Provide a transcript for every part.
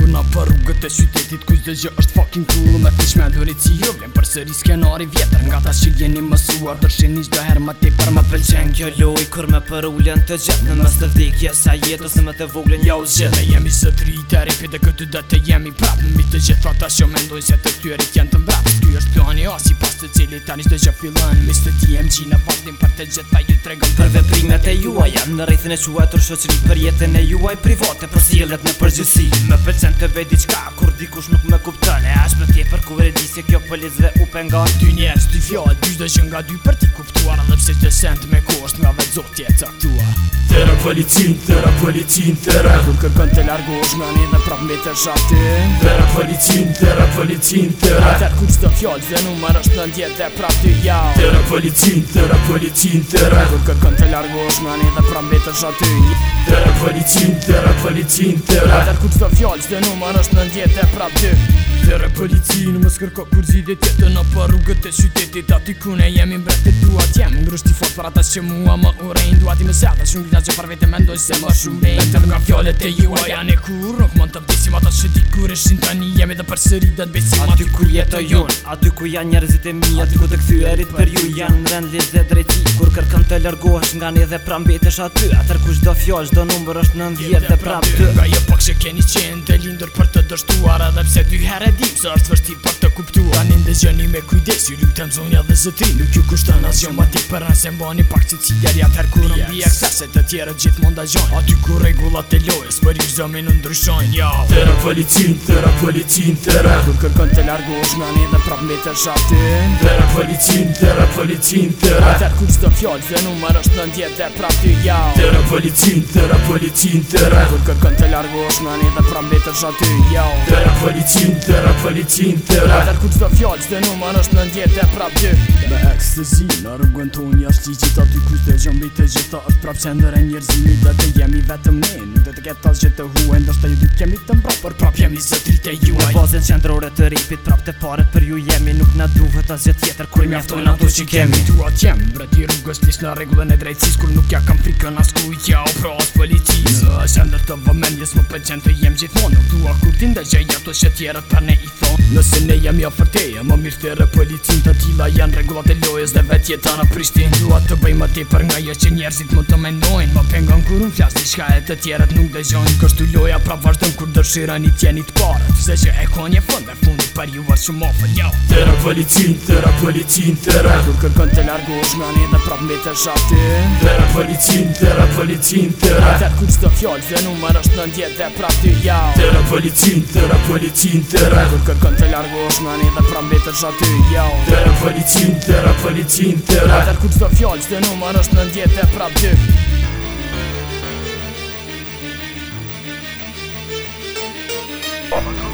kurë Na për rrugët e qytetit kujtë dhe gjë është fucking cool Me të shme ndurit si jo vlem për sëri skenari vjetër Nga ta që jeni mësuar të rshin një her më ti për më të pëlqen Kjo loj kur me për ullën të gjithë Në mës të vdikja sa jetë ose me të voglën jau zhjith Me jemi së tri i të repi dhe këtë dhe të jemi prap Në mi të gjithë fra ta shumë ndoj se të këtyrit jenë të mbrap të cili ta një shdojgja filan Mis të TMG në vazhdim për të gjitha ju të regon Për veprimet e juaj jam në rejthin e qua të për jetën e juaj private Për si në përgjësi Më pëlqen të vej diçka kur dikush nuk me kuptën E ashtë për tje për E di se kjo pëllit dhe u penga Ty njerës ty fjallë dy shdojsh nga dy për ti kuptuar Në pësit të sent me kosht nga vetë zot të aktuar Thera kvalitin, thera kvalitin, thera Kërkën të largosh me një dhe prap me të shakti policin, tera policin, tera Atër ku qdo fjall dhe numër është në dhe prap dy Tera policin, tera policin, tera Kur kërkën të largë u është nani dhe pram betë Tera policin, tera policin, tera Atër ku qdo fjall dhe numër është në dhe prap pra dy Tera policin, më skërko kur zidhe tjetë në për rrugët e qytetit Ati ku ne jemi mbretit duat jem Ngrusht i fort për ata që mua më urejn Duat i më zeta shumë gjitha që farvete mendoj se më shumë bejn Tërë nga fjallet e juaj janë e kur Nuk mund të di kur ishin tani jemi dhe për sëri dhe të besim Aty ku jetë jun Aty ku janë njerëzit e mi Aty ku të këthy rritë për ju Janë rend lid dhe drejti Kur kërkën të lërgohesh nga një dhe pram aty Atër ku shdo fjoll, shdo numër është në ndjet dhe pram të Nga jo pak që keni qenë dhe lindur për të dështuar Edhe pse dy heredim e dim Së është për të kuptu dhe gjeni me kujdes ju lutem zonja dhe zëti nuk ju kushtan as jom për nëse mbani pak që cigarja herë kur në bia kësase të tjera gjithë mund a aty ku regullat e lojës për ju zëmi në ndryshojnë ja. tëra policin, tëra policin, tëra kur kërkon të largu është me anje dhe prap me të shatin tëra policin, tëra Revolucin të rap Atër kus të fjallë Vë numër është në ndjetë dhe pra jau Të revolucin të rap Revolucin Kur kërkën të largë është në një dhe pra mbetër të jau Të revolucin të rap Revolucin të rap Atër kus të fjallë Vë numër është në ndjetë dhe pra të jau Be ekstëzi Në rëgën të jashtë i gjitha gjëmbi të gjitha është prap që e njerëzimi dhe të jemi vetëm ne Në dhe të ketas që të hu e ju dit kemi të mbra Për prap jemi së trit juaj Në bazën qëndrore të ripit prap të pare për ju jemi Nuk në duhet të asjet kur kërë në ato që kemi Tu atë qem, brati rrugës njës në regullën e drejtsis Kur nuk ja kam frikën as ku i tja o pro as policis Në është të vëmen njës më përgjën të jem gjithmonë Nuk tu kur ti ndaj gjeja ato shë tjerët pra ne i thon Nëse ne jam ja jo fërteje, më mirë të re policin Të tila janë regullat e lojës dhe vetje të në prishtin Dua të bëj më ti për nga jo që njerëzit më të mendojnë Më pengon kur unë flasë, shka e të tjerët nuk dhe gjojnë Kështu loja pra vazhdojnë kur dërshirën i tjenit par se që e ko një fund Dhe fundi për ju vërë shumë ofën, jo Tera valicin, tera valicin, tera Kull kërkën te largu është nga një dhe prap me të shati Tera valicin, tera valicin, tera Atër ku qdo fjallë dhe numër në ndjet dhe prap të ja Tera valicin, tera valicin, tera Kull kërkën të largu është nga një dhe prap me jo. të shati, jo Tera valicin, tera valicin, tera Atër qdo fjallë dhe në ndjet dhe prap të Oh my god.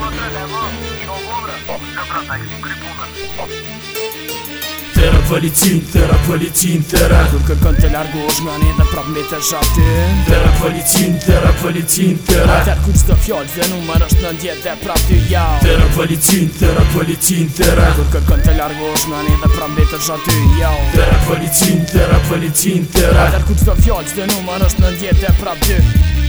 Thera kvalitin, thera kvalitin, thera Këm kërkën të largu është më një dhe prap me të shati Thera kvalitin, thera kvalitin, thera A tërë kumës të fjallë dhe numër është në ndjet